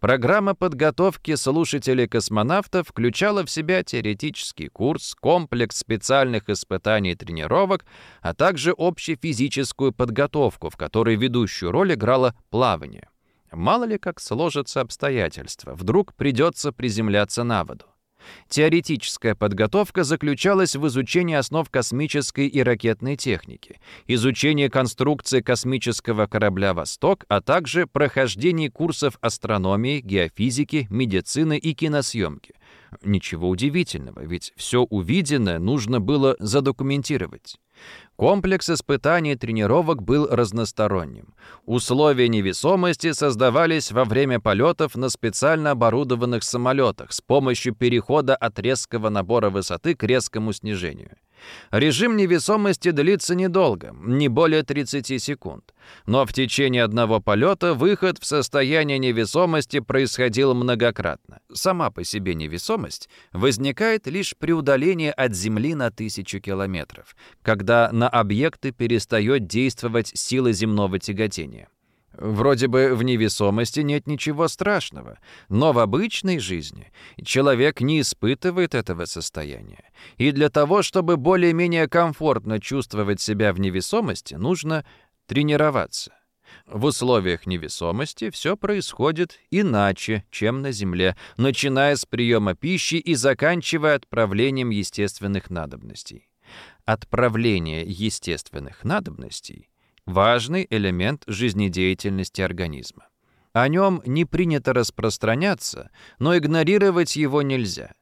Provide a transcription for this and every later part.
Программа подготовки слушателей-космонавтов включала в себя теоретический курс, комплекс специальных испытаний и тренировок, а также общефизическую подготовку, в которой ведущую роль играло плавание. Мало ли как сложатся обстоятельства, вдруг придется приземляться на воду. Теоретическая подготовка заключалась в изучении основ космической и ракетной техники, изучении конструкции космического корабля «Восток», а также прохождении курсов астрономии, геофизики, медицины и киносъемки. Ничего удивительного, ведь все увиденное нужно было задокументировать. Комплекс испытаний и тренировок был разносторонним. Условия невесомости создавались во время полетов на специально оборудованных самолетах с помощью перехода от резкого набора высоты к резкому снижению. Режим невесомости длится недолго, не более 30 секунд. Но в течение одного полета выход в состояние невесомости происходил многократно. Сама по себе невесомость возникает лишь при удалении от Земли на тысячу километров, когда на объекты перестает действовать сила земного тяготения. Вроде бы в невесомости нет ничего страшного, но в обычной жизни человек не испытывает этого состояния. И для того, чтобы более-менее комфортно чувствовать себя в невесомости, нужно тренироваться. В условиях невесомости все происходит иначе, чем на Земле, начиная с приема пищи и заканчивая отправлением естественных надобностей. Отправление естественных надобностей важный элемент жизнедеятельности организма. О нем не принято распространяться, но игнорировать его нельзя.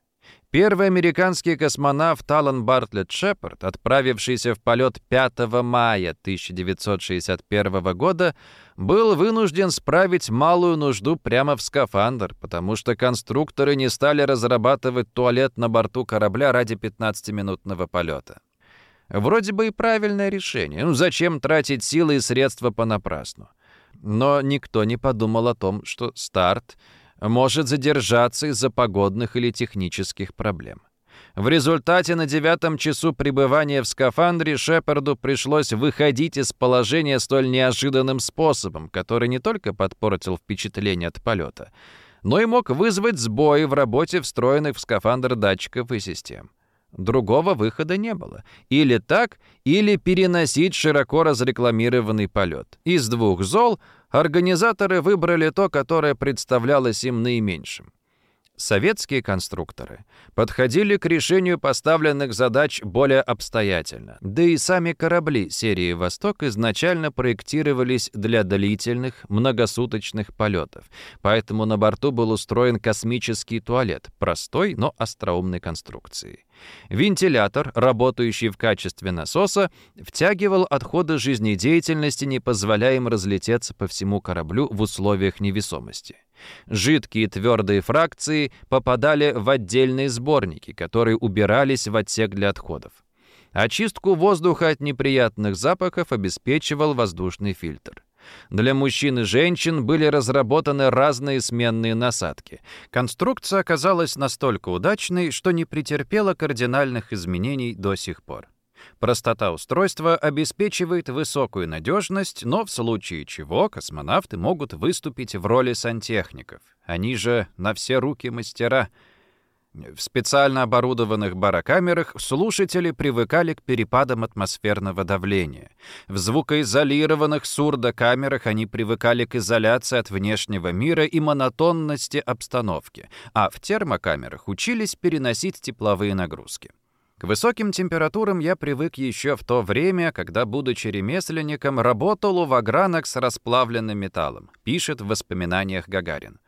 Первый американский космонавт Алан Бартлетт Шепард, отправившийся в полет 5 мая 1961 года, был вынужден справить малую нужду прямо в скафандр, потому что конструкторы не стали разрабатывать туалет на борту корабля ради 15-минутного полета. Вроде бы и правильное решение. Ну зачем тратить силы и средства понапрасну? Но никто не подумал о том, что старт может задержаться из-за погодных или технических проблем. В результате на девятом часу пребывания в скафандре Шепарду пришлось выходить из положения столь неожиданным способом, который не только подпортил впечатление от полета, но и мог вызвать сбои в работе встроенных в скафандр датчиков и систем. Другого выхода не было. Или так, или переносить широко разрекламированный полет. Из двух зол организаторы выбрали то, которое представлялось им наименьшим. Советские конструкторы подходили к решению поставленных задач более обстоятельно, да и сами корабли серии «Восток» изначально проектировались для длительных, многосуточных полетов, поэтому на борту был устроен космический туалет, простой, но остроумной конструкции. Вентилятор, работающий в качестве насоса, втягивал отходы жизнедеятельности, не позволяя им разлететься по всему кораблю в условиях невесомости. Жидкие твердые фракции попадали в отдельные сборники, которые убирались в отсек для отходов. Очистку воздуха от неприятных запахов обеспечивал воздушный фильтр. Для мужчин и женщин были разработаны разные сменные насадки. Конструкция оказалась настолько удачной, что не претерпела кардинальных изменений до сих пор. Простота устройства обеспечивает высокую надежность, но в случае чего космонавты могут выступить в роли сантехников. Они же на все руки мастера. В специально оборудованных барокамерах слушатели привыкали к перепадам атмосферного давления. В звукоизолированных сурдокамерах они привыкали к изоляции от внешнего мира и монотонности обстановки, а в термокамерах учились переносить тепловые нагрузки. К высоким температурам я привык еще в то время, когда, будучи ремесленником, работал у вагранок с расплавленным металлом, пишет в воспоминаниях Гагарин.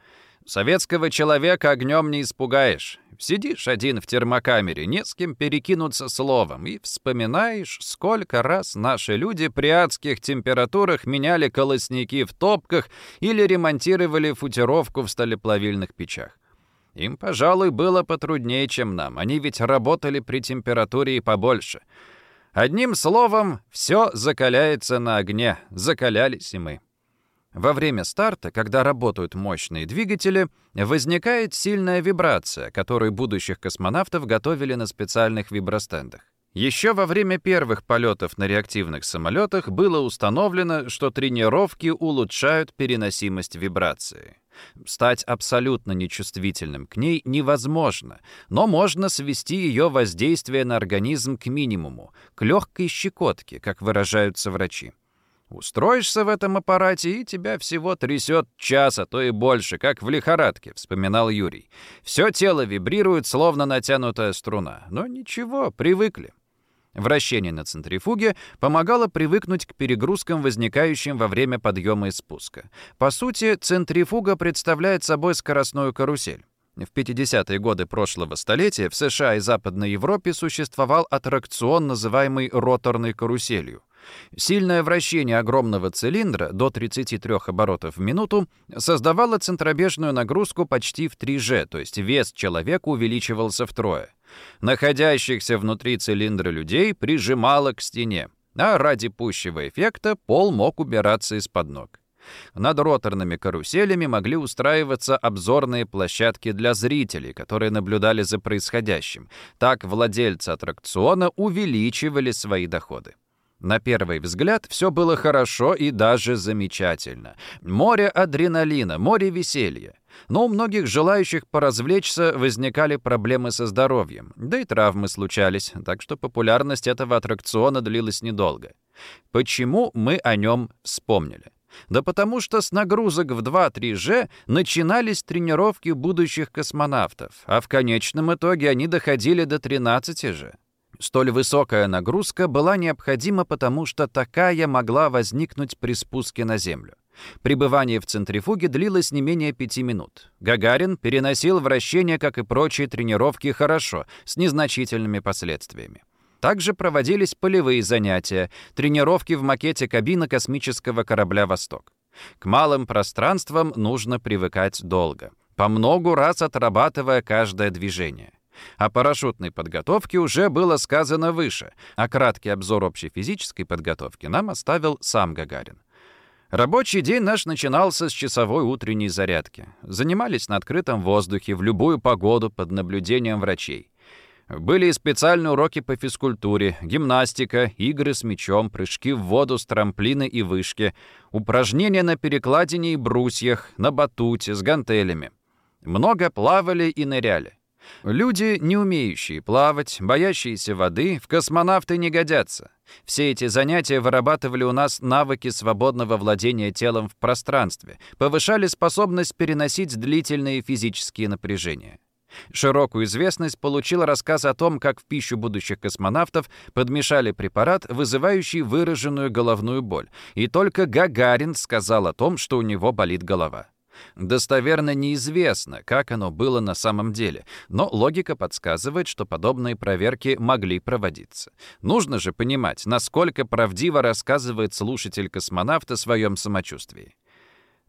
Советского человека огнем не испугаешь. Сидишь один в термокамере, не с кем перекинуться словом, и вспоминаешь, сколько раз наши люди при адских температурах меняли колосники в топках или ремонтировали футировку в сталеплавильных печах. Им, пожалуй, было потруднее, чем нам. Они ведь работали при температуре и побольше. Одним словом, все закаляется на огне. Закалялись и мы. Во время старта, когда работают мощные двигатели, возникает сильная вибрация, которую будущих космонавтов готовили на специальных вибростендах. Еще во время первых полетов на реактивных самолетах было установлено, что тренировки улучшают переносимость вибрации. Стать абсолютно нечувствительным к ней невозможно, но можно свести ее воздействие на организм к минимуму, к легкой щекотке, как выражаются врачи. Устроишься в этом аппарате, и тебя всего трясет час, а то и больше, как в лихорадке, вспоминал Юрий. Все тело вибрирует, словно натянутая струна. Но ничего, привыкли. Вращение на центрифуге помогало привыкнуть к перегрузкам, возникающим во время подъема и спуска. По сути, центрифуга представляет собой скоростную карусель. В 50-е годы прошлого столетия в США и Западной Европе существовал аттракцион, называемый роторной каруселью. Сильное вращение огромного цилиндра до 33 оборотов в минуту создавало центробежную нагрузку почти в 3G, то есть вес человека увеличивался втрое. Находящихся внутри цилиндра людей прижимало к стене, а ради пущего эффекта пол мог убираться из-под ног. Над роторными каруселями могли устраиваться обзорные площадки для зрителей, которые наблюдали за происходящим. Так владельцы аттракциона увеличивали свои доходы. На первый взгляд все было хорошо и даже замечательно. Море адреналина, море веселья. Но у многих желающих поразвлечься возникали проблемы со здоровьем, да и травмы случались, так что популярность этого аттракциона длилась недолго. Почему мы о нем вспомнили? Да потому что с нагрузок в 2-3G начинались тренировки будущих космонавтов, а в конечном итоге они доходили до 13G. Столь высокая нагрузка была необходима, потому что такая могла возникнуть при спуске на Землю. Пребывание в центрифуге длилось не менее пяти минут. Гагарин переносил вращение, как и прочие тренировки, хорошо, с незначительными последствиями. Также проводились полевые занятия, тренировки в макете кабины космического корабля «Восток». К малым пространствам нужно привыкать долго, по многу раз отрабатывая каждое движение. О парашютной подготовке уже было сказано выше, а краткий обзор общей физической подготовки нам оставил сам Гагарин. Рабочий день наш начинался с часовой утренней зарядки. Занимались на открытом воздухе в любую погоду под наблюдением врачей. Были и специальные уроки по физкультуре, гимнастика, игры с мячом, прыжки в воду с трамплина и вышки, упражнения на перекладине и брусьях, на батуте, с гантелями. Много плавали и ныряли. Люди, не умеющие плавать, боящиеся воды, в космонавты не годятся. Все эти занятия вырабатывали у нас навыки свободного владения телом в пространстве, повышали способность переносить длительные физические напряжения. Широкую известность получил рассказ о том, как в пищу будущих космонавтов подмешали препарат, вызывающий выраженную головную боль, и только Гагарин сказал о том, что у него болит голова. Достоверно неизвестно, как оно было на самом деле, но логика подсказывает, что подобные проверки могли проводиться. Нужно же понимать, насколько правдиво рассказывает слушатель космонавта о своем самочувствии.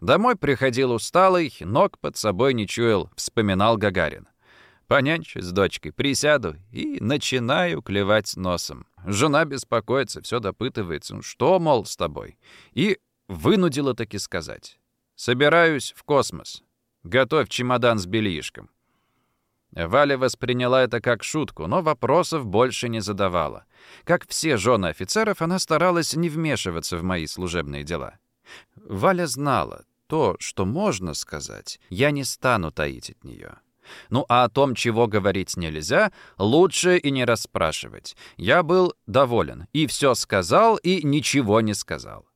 Домой приходил усталый, ног под собой не чуял, вспоминал Гагарин. Понянчу с дочкой, присяду и начинаю клевать носом. Жена беспокоится, все допытывается, ну что, мол, с тобой? И вынудила таки сказать. Собираюсь в космос. Готовь чемодан с бельишком». Валя восприняла это как шутку, но вопросов больше не задавала. Как все жены офицеров, она старалась не вмешиваться в мои служебные дела. Валя знала, то, что можно сказать, я не стану таить от нее. Ну а о том, чего говорить нельзя, лучше и не расспрашивать. Я был доволен, и все сказал, и ничего не сказал.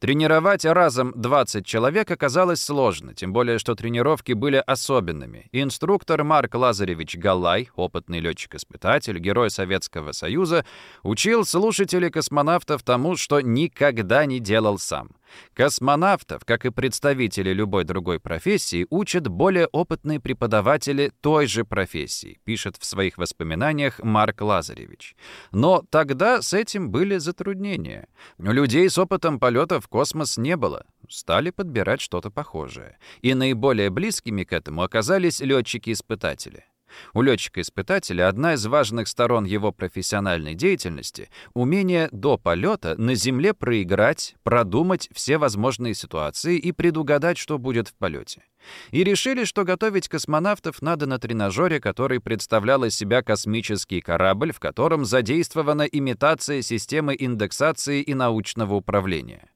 Тренировать разом 20 человек оказалось сложно, тем более, что тренировки были особенными. Инструктор Марк Лазаревич Галай, опытный летчик-испытатель, герой Советского Союза, учил слушателей космонавтов тому, что никогда не делал сам. Космонавтов, как и представители любой другой профессии, учат более опытные преподаватели той же профессии, пишет в своих воспоминаниях Марк Лазаревич. Но тогда с этим были затруднения. Людей с опытом полета в космос не было. Стали подбирать что-то похожее. И наиболее близкими к этому оказались летчики-испытатели. У летчика-испытателя одна из важных сторон его профессиональной деятельности — умение до полета на Земле проиграть, продумать все возможные ситуации и предугадать, что будет в полете. И решили, что готовить космонавтов надо на тренажере, который представлял из себя космический корабль, в котором задействована имитация системы индексации и научного управления.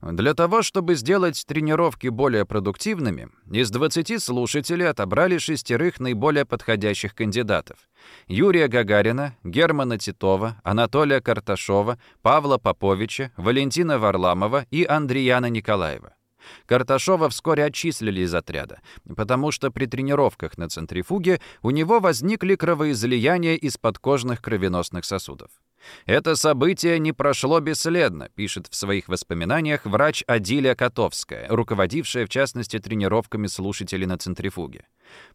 Для того, чтобы сделать тренировки более продуктивными, из 20 слушателей отобрали шестерых наиболее подходящих кандидатов. Юрия Гагарина, Германа Титова, Анатолия Карташова, Павла Поповича, Валентина Варламова и Андреяна Николаева. Карташова вскоре отчислили из отряда, потому что при тренировках на центрифуге у него возникли кровоизлияния из подкожных кровеносных сосудов. Это событие не прошло бесследно, пишет в своих воспоминаниях врач Адиля Котовская, руководившая в частности тренировками слушателей на центрифуге.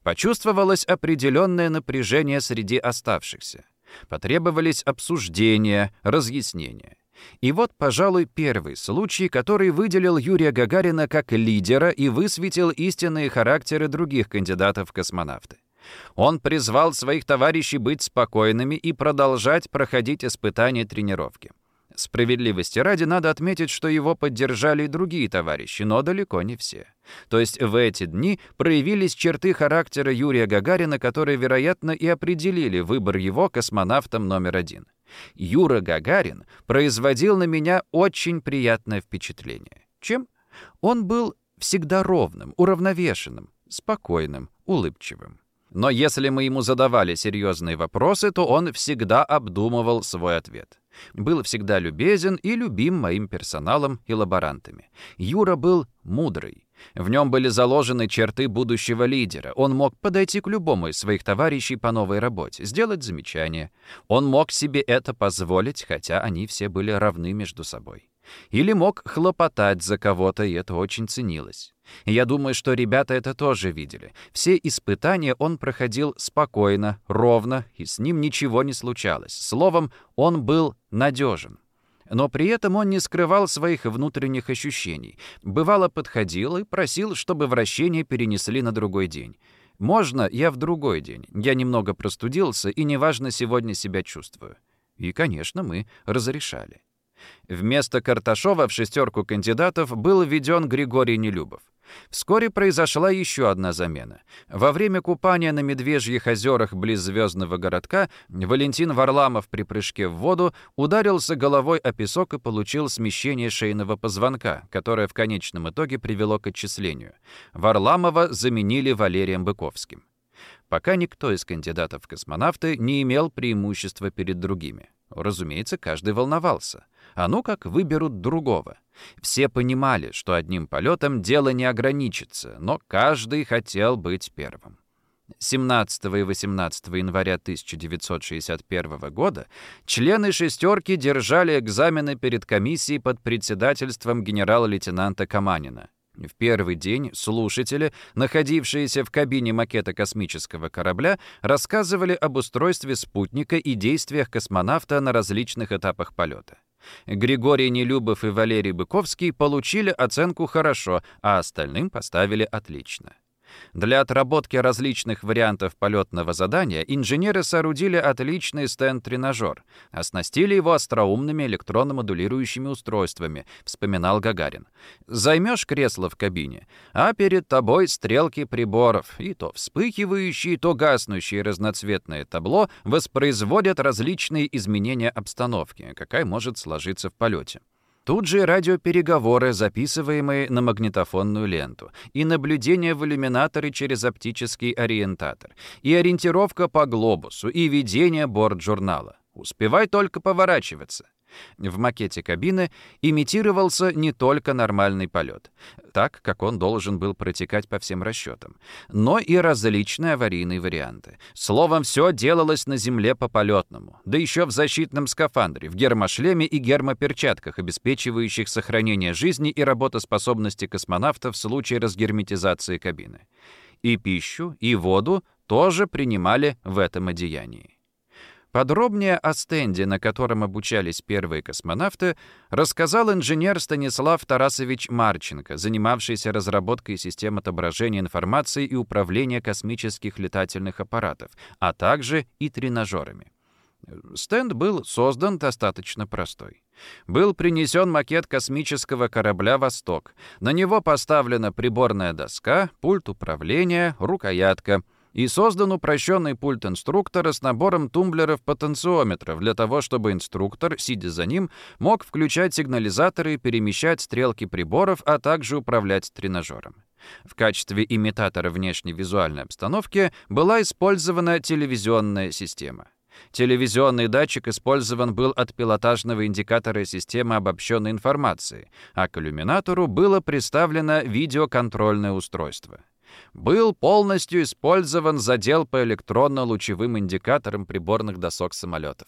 Почувствовалось определенное напряжение среди оставшихся. Потребовались обсуждения, разъяснения. И вот, пожалуй, первый случай, который выделил Юрия Гагарина как лидера и высветил истинные характеры других кандидатов в космонавты. Он призвал своих товарищей быть спокойными и продолжать проходить испытания тренировки. Справедливости ради надо отметить, что его поддержали и другие товарищи, но далеко не все. То есть в эти дни проявились черты характера Юрия Гагарина, которые, вероятно, и определили выбор его космонавтом номер один. Юра Гагарин производил на меня очень приятное впечатление. Чем? Он был всегда ровным, уравновешенным, спокойным, улыбчивым. Но если мы ему задавали серьезные вопросы, то он всегда обдумывал свой ответ. Был всегда любезен и любим моим персоналом и лаборантами. Юра был мудрый. В нем были заложены черты будущего лидера. Он мог подойти к любому из своих товарищей по новой работе, сделать замечание. Он мог себе это позволить, хотя они все были равны между собой. Или мог хлопотать за кого-то, и это очень ценилось. Я думаю, что ребята это тоже видели. Все испытания он проходил спокойно, ровно, и с ним ничего не случалось. Словом, он был надежен. Но при этом он не скрывал своих внутренних ощущений. Бывало, подходил и просил, чтобы вращение перенесли на другой день. «Можно, я в другой день. Я немного простудился и неважно сегодня себя чувствую». И, конечно, мы разрешали. Вместо Карташова в шестерку кандидатов был введен Григорий Нелюбов. Вскоре произошла еще одна замена. Во время купания на Медвежьих озерах близ звездного городка Валентин Варламов при прыжке в воду ударился головой о песок и получил смещение шейного позвонка, которое в конечном итоге привело к отчислению. Варламова заменили Валерием Быковским. Пока никто из кандидатов в космонавты не имел преимущества перед другими. Разумеется, каждый волновался. А ну как выберут другого. Все понимали, что одним полетом дело не ограничится, но каждый хотел быть первым. 17 и 18 января 1961 года члены «шестерки» держали экзамены перед комиссией под председательством генерала-лейтенанта Каманина. В первый день слушатели, находившиеся в кабине макета космического корабля, рассказывали об устройстве спутника и действиях космонавта на различных этапах полета. Григорий Нелюбов и Валерий Быковский получили оценку «хорошо», а остальным поставили «отлично». Для отработки различных вариантов полетного задания инженеры соорудили отличный стенд-тренажер, оснастили его остроумными электронно-модулирующими устройствами, вспоминал Гагарин. Займешь кресло в кабине, а перед тобой стрелки приборов, и то вспыхивающие, то гаснущие разноцветное табло воспроизводят различные изменения обстановки, какая может сложиться в полете. Тут же радиопереговоры, записываемые на магнитофонную ленту, и наблюдение в иллюминаторе через оптический ориентатор, и ориентировка по глобусу, и ведение борт-журнала. Успевай только поворачиваться. В макете кабины имитировался не только нормальный полет, так, как он должен был протекать по всем расчетам, но и различные аварийные варианты. Словом, все делалось на земле по полетному, да еще в защитном скафандре, в гермошлеме и гермоперчатках, обеспечивающих сохранение жизни и работоспособности космонавта в случае разгерметизации кабины. И пищу, и воду тоже принимали в этом одеянии. Подробнее о стенде, на котором обучались первые космонавты, рассказал инженер Станислав Тарасович Марченко, занимавшийся разработкой систем отображения информации и управления космических летательных аппаратов, а также и тренажерами. Стенд был создан достаточно простой. Был принесен макет космического корабля «Восток». На него поставлена приборная доска, пульт управления, рукоятка — и создан упрощенный пульт инструктора с набором тумблеров-потенциометров для того, чтобы инструктор, сидя за ним, мог включать сигнализаторы перемещать стрелки приборов, а также управлять тренажером. В качестве имитатора внешней визуальной обстановки была использована телевизионная система. Телевизионный датчик использован был от пилотажного индикатора системы обобщенной информации, а к иллюминатору было представлено видеоконтрольное устройство был полностью использован задел по электронно-лучевым индикаторам приборных досок самолетов.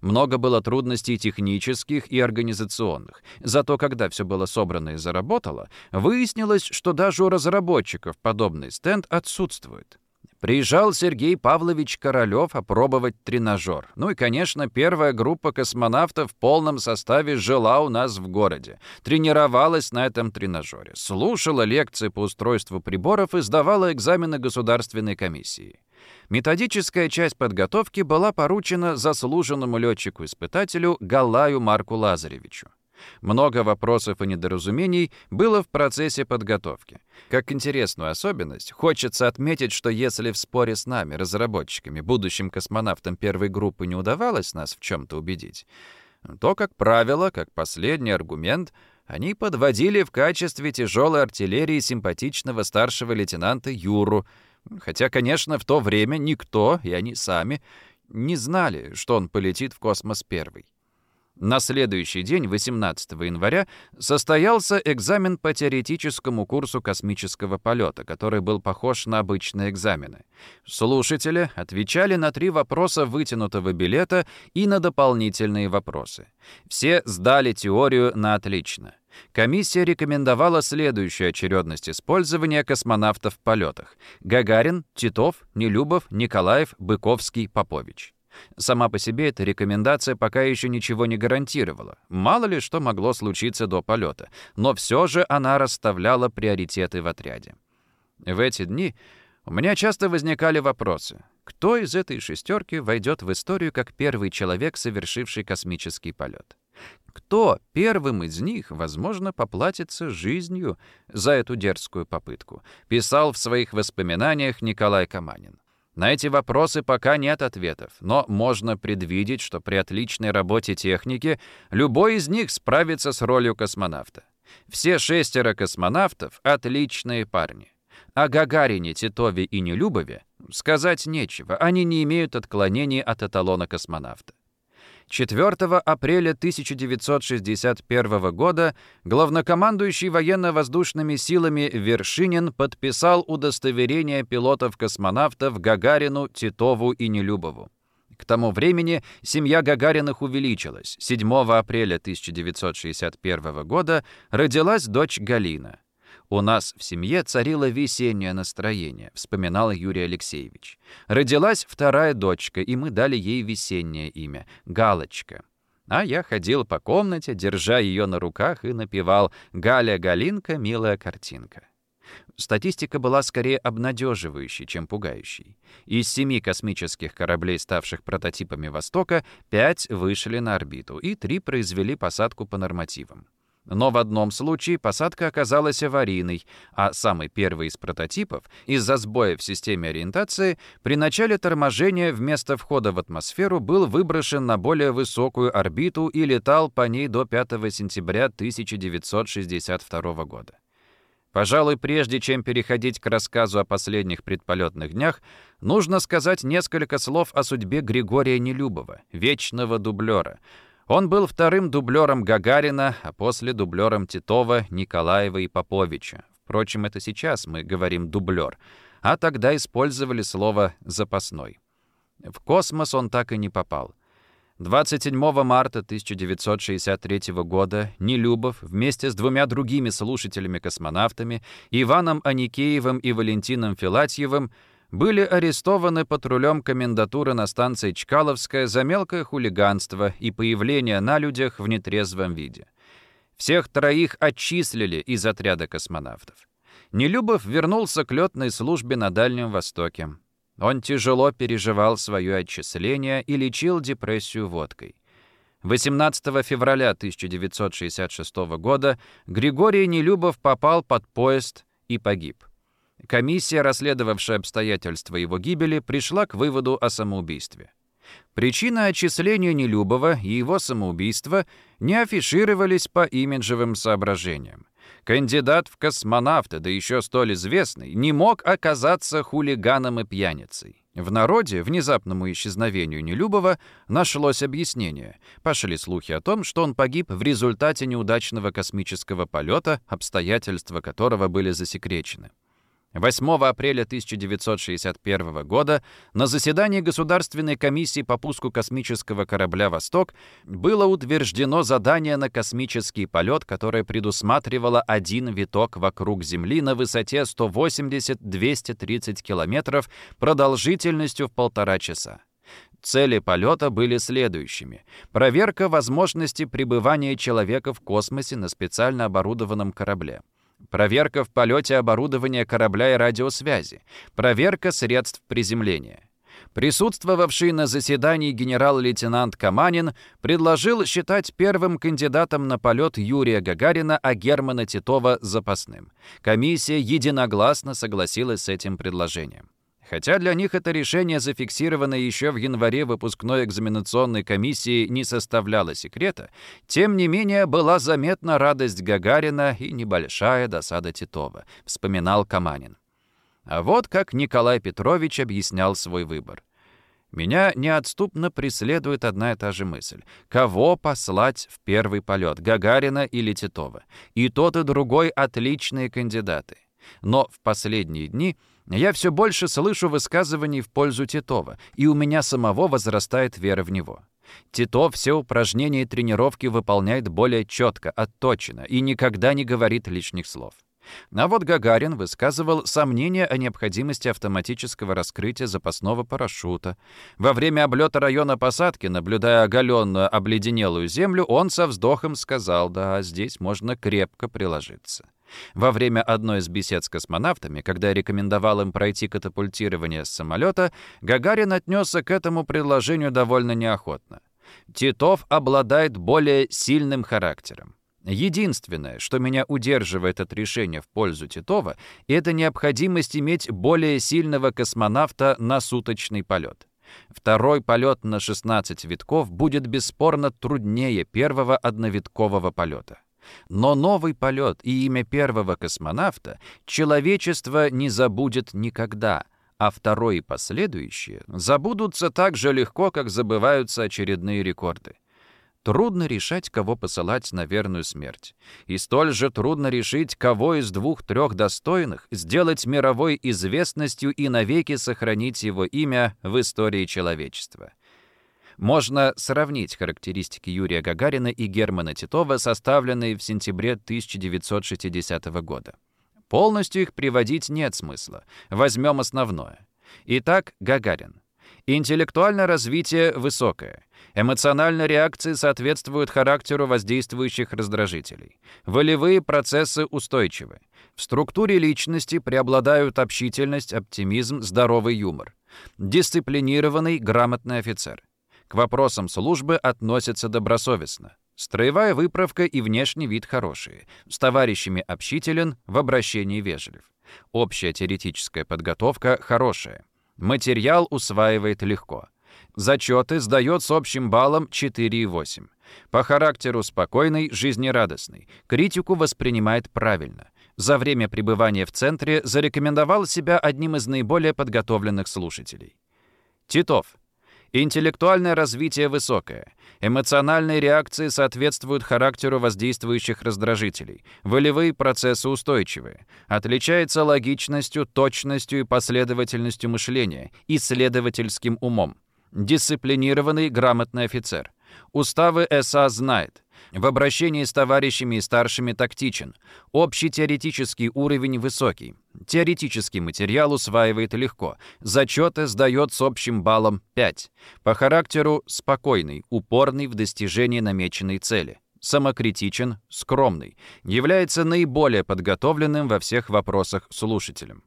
Много было трудностей технических и организационных. Зато когда все было собрано и заработало, выяснилось, что даже у разработчиков подобный стенд отсутствует. Приезжал Сергей Павлович Королёв опробовать тренажер. Ну и, конечно, первая группа космонавтов в полном составе жила у нас в городе. Тренировалась на этом тренажере, слушала лекции по устройству приборов и сдавала экзамены государственной комиссии. Методическая часть подготовки была поручена заслуженному летчику-испытателю Галаю Марку Лазаревичу. Много вопросов и недоразумений было в процессе подготовки. Как интересную особенность, хочется отметить, что если в споре с нами, разработчиками, будущим космонавтам первой группы не удавалось нас в чем-то убедить, то, как правило, как последний аргумент, они подводили в качестве тяжелой артиллерии симпатичного старшего лейтенанта Юру, хотя, конечно, в то время никто, и они сами, не знали, что он полетит в космос первый. На следующий день, 18 января, состоялся экзамен по теоретическому курсу космического полета, который был похож на обычные экзамены. Слушатели отвечали на три вопроса вытянутого билета и на дополнительные вопросы. Все сдали теорию на отлично. Комиссия рекомендовала следующую очередность использования космонавтов в полетах. Гагарин, Титов, Нелюбов, Николаев, Быковский, Попович. Сама по себе эта рекомендация пока еще ничего не гарантировала. Мало ли что могло случиться до полета. Но все же она расставляла приоритеты в отряде. В эти дни у меня часто возникали вопросы. Кто из этой шестерки войдет в историю как первый человек, совершивший космический полет? Кто первым из них, возможно, поплатится жизнью за эту дерзкую попытку, писал в своих воспоминаниях Николай Каманин. На эти вопросы пока нет ответов, но можно предвидеть, что при отличной работе техники любой из них справится с ролью космонавта. Все шестеро космонавтов — отличные парни. О Гагарине, Титове и Нелюбове сказать нечего, они не имеют отклонений от эталона космонавта. 4 апреля 1961 года главнокомандующий военно-воздушными силами Вершинин подписал удостоверение пилотов-космонавтов Гагарину, Титову и Нелюбову. К тому времени семья Гагариных увеличилась. 7 апреля 1961 года родилась дочь Галина. «У нас в семье царило весеннее настроение», — вспоминал Юрий Алексеевич. «Родилась вторая дочка, и мы дали ей весеннее имя — Галочка». А я ходил по комнате, держа ее на руках и напевал «Галя, Галинка, милая картинка». Статистика была скорее обнадеживающей, чем пугающей. Из семи космических кораблей, ставших прототипами Востока, пять вышли на орбиту, и три произвели посадку по нормативам. Но в одном случае посадка оказалась аварийной, а самый первый из прототипов, из-за сбоя в системе ориентации, при начале торможения вместо входа в атмосферу был выброшен на более высокую орбиту и летал по ней до 5 сентября 1962 года. Пожалуй, прежде чем переходить к рассказу о последних предполетных днях, нужно сказать несколько слов о судьбе Григория Нелюбова, вечного дублера — он был вторым дублером Гагарина, а после дублером Титова, Николаева и Поповича. Впрочем, это сейчас мы говорим «дублер», а тогда использовали слово «запасной». В космос он так и не попал. 27 марта 1963 года Нелюбов вместе с двумя другими слушателями-космонавтами, Иваном Аникеевым и Валентином Филатьевым, были арестованы патрулем комендатуры на станции Чкаловская за мелкое хулиганство и появление на людях в нетрезвом виде. Всех троих отчислили из отряда космонавтов. Нелюбов вернулся к летной службе на Дальнем Востоке. Он тяжело переживал свое отчисление и лечил депрессию водкой. 18 февраля 1966 года Григорий Нелюбов попал под поезд и погиб. Комиссия, расследовавшая обстоятельства его гибели, пришла к выводу о самоубийстве. Причина отчисления Нелюбова и его самоубийства не афишировались по имиджевым соображениям. Кандидат в космонавты, да еще столь известный, не мог оказаться хулиганом и пьяницей. В народе внезапному исчезновению Нелюбова нашлось объяснение. Пошли слухи о том, что он погиб в результате неудачного космического полета, обстоятельства которого были засекречены. 8 апреля 1961 года на заседании Государственной комиссии по пуску космического корабля «Восток» было утверждено задание на космический полет, которое предусматривало один виток вокруг Земли на высоте 180-230 километров продолжительностью в полтора часа. Цели полета были следующими. Проверка возможности пребывания человека в космосе на специально оборудованном корабле. Проверка в полете оборудования корабля и радиосвязи. Проверка средств приземления. Присутствовавший на заседании генерал-лейтенант Каманин предложил считать первым кандидатом на полет Юрия Гагарина, а Германа Титова запасным. Комиссия единогласно согласилась с этим предложением. Хотя для них это решение, зафиксированное еще в январе выпускной экзаменационной комиссии, не составляло секрета, тем не менее была заметна радость Гагарина и небольшая досада Титова, вспоминал Каманин. А вот как Николай Петрович объяснял свой выбор. Меня неотступно преследует одна и та же мысль. Кого послать в первый полет, Гагарина или Титова? И тот, и другой отличные кандидаты. Но в последние дни я все больше слышу высказываний в пользу Титова, и у меня самого возрастает вера в него. Титов все упражнения и тренировки выполняет более четко, отточено и никогда не говорит лишних слов. А вот Гагарин высказывал сомнения о необходимости автоматического раскрытия запасного парашюта. Во время облета района посадки, наблюдая оголенную, обледенелую землю, он со вздохом сказал, да, здесь можно крепко приложиться. Во время одной из бесед с космонавтами, когда рекомендовал им пройти катапультирование с самолета, Гагарин отнесся к этому предложению довольно неохотно. Титов обладает более сильным характером. Единственное, что меня удерживает от решения в пользу Титова, это необходимость иметь более сильного космонавта на суточный полет. Второй полет на 16 витков будет бесспорно труднее первого одновиткового полета. Но новый полет и имя первого космонавта человечество не забудет никогда, а второй и последующие забудутся так же легко, как забываются очередные рекорды. Трудно решать, кого посылать на верную смерть. И столь же трудно решить, кого из двух-трех достойных сделать мировой известностью и навеки сохранить его имя в истории человечества. Можно сравнить характеристики Юрия Гагарина и Германа Титова, составленные в сентябре 1960 года. Полностью их приводить нет смысла. Возьмем основное. Итак, Гагарин. Интеллектуальное развитие высокое. Эмоциональные реакции соответствуют характеру воздействующих раздражителей. Волевые процессы устойчивы. В структуре личности преобладают общительность, оптимизм, здоровый юмор. Дисциплинированный, грамотный офицер. К вопросам службы относятся добросовестно. Строевая выправка и внешний вид хорошие. С товарищами общителен, в обращении вежлив. Общая теоретическая подготовка хорошая. Материал усваивает легко. Зачеты сдает с общим баллом 4,8. По характеру спокойный, жизнерадостный. Критику воспринимает правильно. За время пребывания в центре зарекомендовал себя одним из наиболее подготовленных слушателей. Титов. Интеллектуальное развитие высокое. Эмоциональные реакции соответствуют характеру воздействующих раздражителей. Волевые процессы устойчивые. Отличается логичностью, точностью и последовательностью мышления, исследовательским умом. Дисциплинированный, грамотный офицер. Уставы СА знает. В обращении с товарищами и старшими тактичен. Общий теоретический уровень высокий. Теоретический материал усваивает легко. Зачеты сдает с общим баллом 5. По характеру спокойный, упорный в достижении намеченной цели. Самокритичен, скромный. Является наиболее подготовленным во всех вопросах слушателем.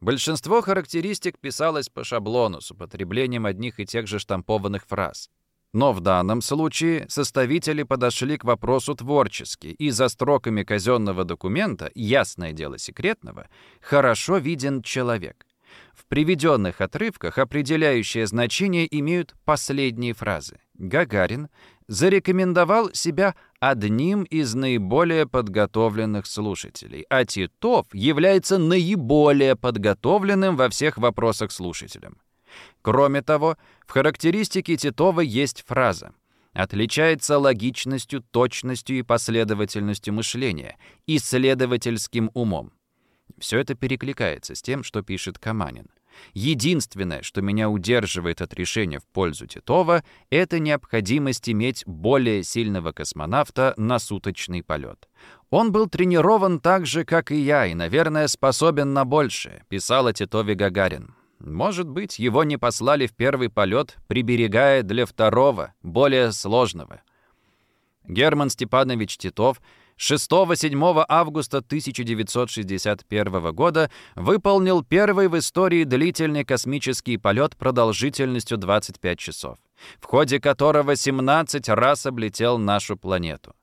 Большинство характеристик писалось по шаблону с употреблением одних и тех же штампованных фраз. Но в данном случае составители подошли к вопросу творчески, и за строками казенного документа, ясное дело секретного, хорошо виден человек. В приведенных отрывках определяющее значение имеют последние фразы. Гагарин зарекомендовал себя одним из наиболее подготовленных слушателей, а Титов является наиболее подготовленным во всех вопросах слушателем. Кроме того, в характеристике Титова есть фраза «отличается логичностью, точностью и последовательностью мышления, исследовательским умом». Все это перекликается с тем, что пишет Каманин. Единственное, что меня удерживает от решения в пользу Титова, это необходимость иметь более сильного космонавта на суточный полет. Он был тренирован так же, как и я, и, наверное, способен на большее, писал о Титове Гагарин. Может быть, его не послали в первый полет, приберегая для второго, более сложного. Герман Степанович Титов 6-7 августа 1961 года выполнил первый в истории длительный космический полет продолжительностью 25 часов, в ходе которого 17 раз облетел нашу планету.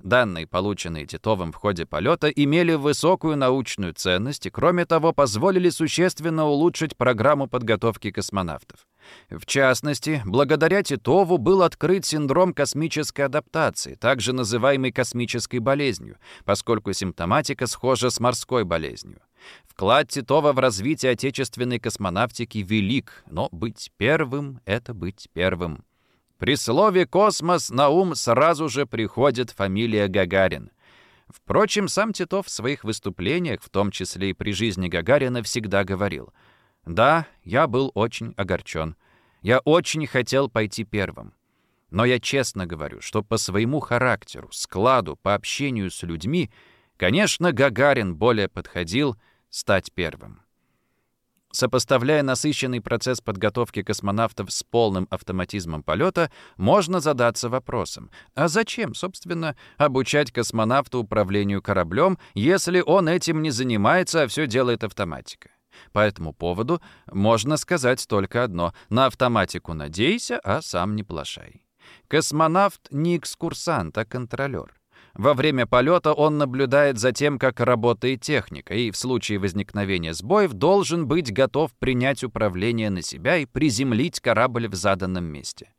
Данные, полученные Титовым в ходе полета, имели высокую научную ценность и, кроме того, позволили существенно улучшить программу подготовки космонавтов. В частности, благодаря Титову был открыт синдром космической адаптации, также называемый космической болезнью, поскольку симптоматика схожа с морской болезнью. Вклад Титова в развитие отечественной космонавтики велик, но быть первым — это быть первым. При слове «космос» на ум сразу же приходит фамилия Гагарин. Впрочем, сам Титов в своих выступлениях, в том числе и при жизни Гагарина, всегда говорил «Да, я был очень огорчен. Я очень хотел пойти первым. Но я честно говорю, что по своему характеру, складу, по общению с людьми, конечно, Гагарин более подходил стать первым». Сопоставляя насыщенный процесс подготовки космонавтов с полным автоматизмом полета, можно задаться вопросом, а зачем, собственно, обучать космонавта управлению кораблем, если он этим не занимается, а все делает автоматика? По этому поводу можно сказать только одно — на автоматику надейся, а сам не плашай. Космонавт не экскурсант, а контролер. Во время полета он наблюдает за тем, как работает техника, и в случае возникновения сбоев должен быть готов принять управление на себя и приземлить корабль в заданном месте.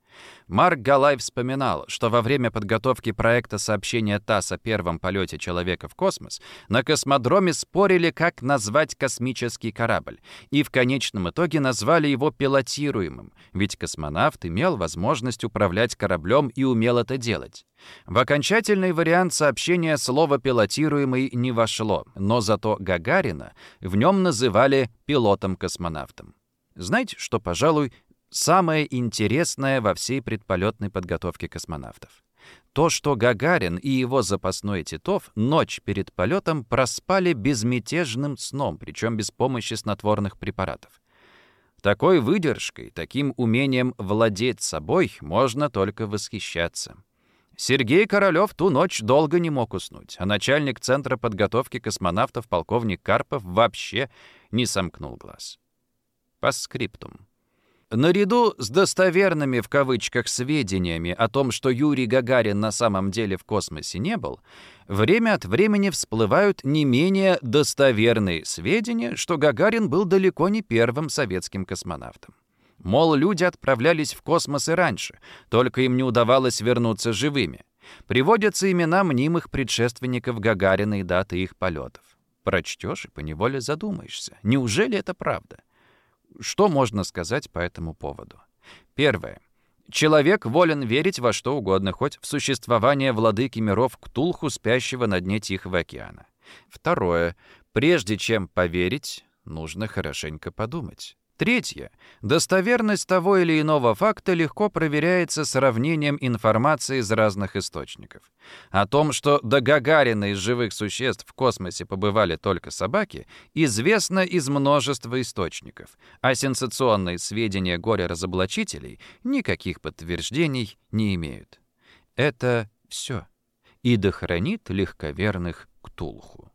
Марк Галай вспоминал, что во время подготовки проекта сообщения ТАСС о первом полете человека в космос на космодроме спорили, как назвать космический корабль, и в конечном итоге назвали его пилотируемым, ведь космонавт имел возможность управлять кораблем и умел это делать. В окончательный вариант сообщения слово «пилотируемый» не вошло, но зато Гагарина в нем называли пилотом-космонавтом. Знаете, что, пожалуй, самое интересное во всей предполетной подготовке космонавтов. То, что Гагарин и его запасной Титов ночь перед полетом проспали безмятежным сном, причем без помощи снотворных препаратов. Такой выдержкой, таким умением владеть собой можно только восхищаться. Сергей Королёв ту ночь долго не мог уснуть, а начальник Центра подготовки космонавтов полковник Карпов вообще не сомкнул глаз. По скриптум. Наряду с достоверными в кавычках сведениями о том, что Юрий Гагарин на самом деле в космосе не был, время от времени всплывают не менее достоверные сведения, что Гагарин был далеко не первым советским космонавтом. Мол, люди отправлялись в космос и раньше, только им не удавалось вернуться живыми. Приводятся имена мнимых предшественников Гагарина и даты их полетов. Прочтешь и поневоле задумаешься. Неужели это правда? Что можно сказать по этому поводу? Первое. Человек волен верить во что угодно, хоть в существование владыки миров Ктулху, спящего на дне Тихого океана. Второе. Прежде чем поверить, нужно хорошенько подумать. Третье. Достоверность того или иного факта легко проверяется сравнением информации из разных источников. О том, что до Гагарина из живых существ в космосе побывали только собаки, известно из множества источников, а сенсационные сведения горе-разоблачителей никаких подтверждений не имеют. Это все. И дохранит легковерных Ктулху.